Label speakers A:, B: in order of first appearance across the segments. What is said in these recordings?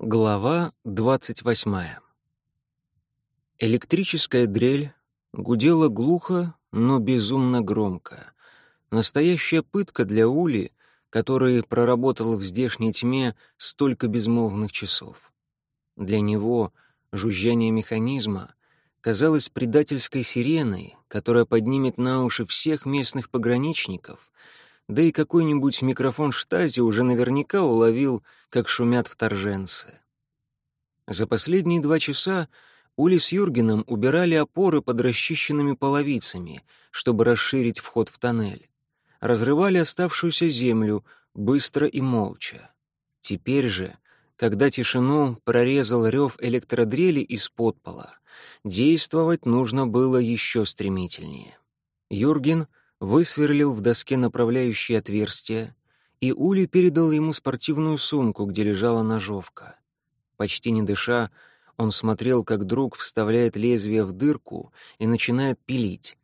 A: Глава двадцать восьмая. Электрическая дрель гудела глухо, но безумно громко. Настоящая пытка для Ули, который проработал в здешней тьме столько безмолвных часов. Для него жужжание механизма казалось предательской сиреной, которая поднимет на уши всех местных пограничников — да и какой-нибудь микрофон штази уже наверняка уловил, как шумят вторженцы. За последние два часа Ули с Юргеном убирали опоры под расчищенными половицами, чтобы расширить вход в тоннель. Разрывали оставшуюся землю быстро и молча. Теперь же, когда тишину прорезал рев электродрели из подпола, действовать нужно было еще стремительнее. Юрген высверлил в доске направляющее отверстие, и Ули передал ему спортивную сумку, где лежала ножовка. Почти не дыша, он смотрел, как друг вставляет лезвие в дырку и начинает пилить.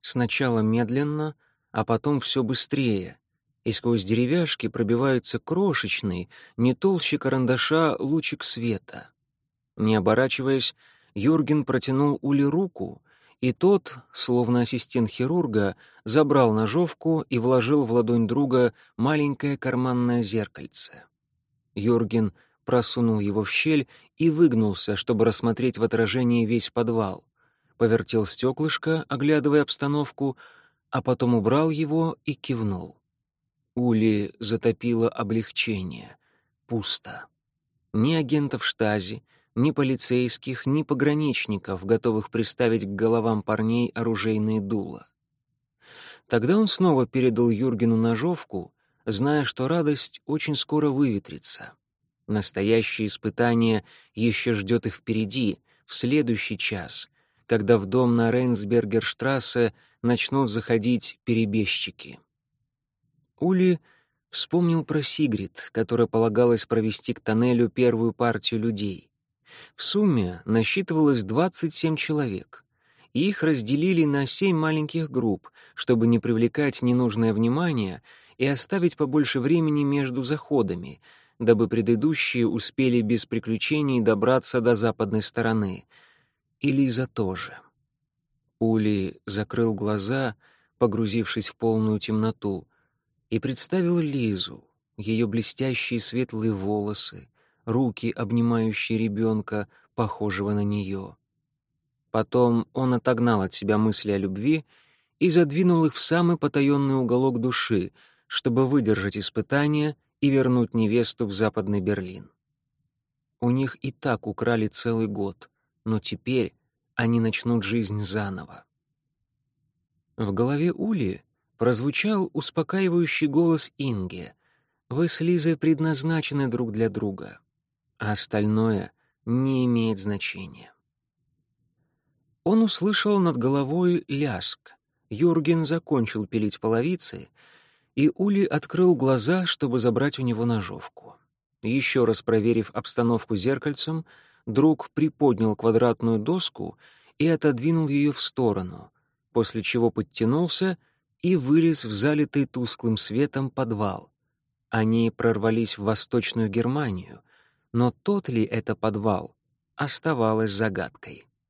A: Сначала медленно, а потом все быстрее, и сквозь деревяшки пробивается крошечный, не толще карандаша, лучик света. Не оборачиваясь, Юрген протянул Ули руку, и тот, словно ассистент хирурга, забрал ножовку и вложил в ладонь друга маленькое карманное зеркальце. Юрген просунул его в щель и выгнулся, чтобы рассмотреть в отражении весь подвал. Повертел стеклышко, оглядывая обстановку, а потом убрал его и кивнул. Ули затопило облегчение. Пусто. Ни агентов штази, ни полицейских, ни пограничников, готовых приставить к головам парней оружейные дула. Тогда он снова передал Юргену ножовку, зная, что радость очень скоро выветрится. Настоящее испытание еще ждет их впереди, в следующий час, когда в дом на Рейнсбергерштрассе начнут заходить перебежчики. Ули вспомнил про Сигрид, которая полагалось провести к тоннелю первую партию людей. В сумме насчитывалось 27 человек, и их разделили на семь маленьких групп, чтобы не привлекать ненужное внимание и оставить побольше времени между заходами, дабы предыдущие успели без приключений добраться до западной стороны. И Лиза тоже. Ули закрыл глаза, погрузившись в полную темноту, и представил Лизу, ее блестящие светлые волосы, руки, обнимающие ребенка, похожего на нее. Потом он отогнал от себя мысли о любви и задвинул их в самый потаенный уголок души, чтобы выдержать испытание и вернуть невесту в Западный Берлин. У них и так украли целый год, но теперь они начнут жизнь заново. В голове Ули прозвучал успокаивающий голос Инге. «Вы с Лизой предназначены друг для друга а остальное не имеет значения. Он услышал над головой ляск. Юрген закончил пилить половицы, и Ули открыл глаза, чтобы забрать у него ножовку. Еще раз проверив обстановку зеркальцем, друг приподнял квадратную доску и отодвинул ее в сторону, после чего подтянулся и вылез в залитый тусклым светом подвал. Они прорвались в Восточную Германию — но тот ли это подвал, оставалось загадкой.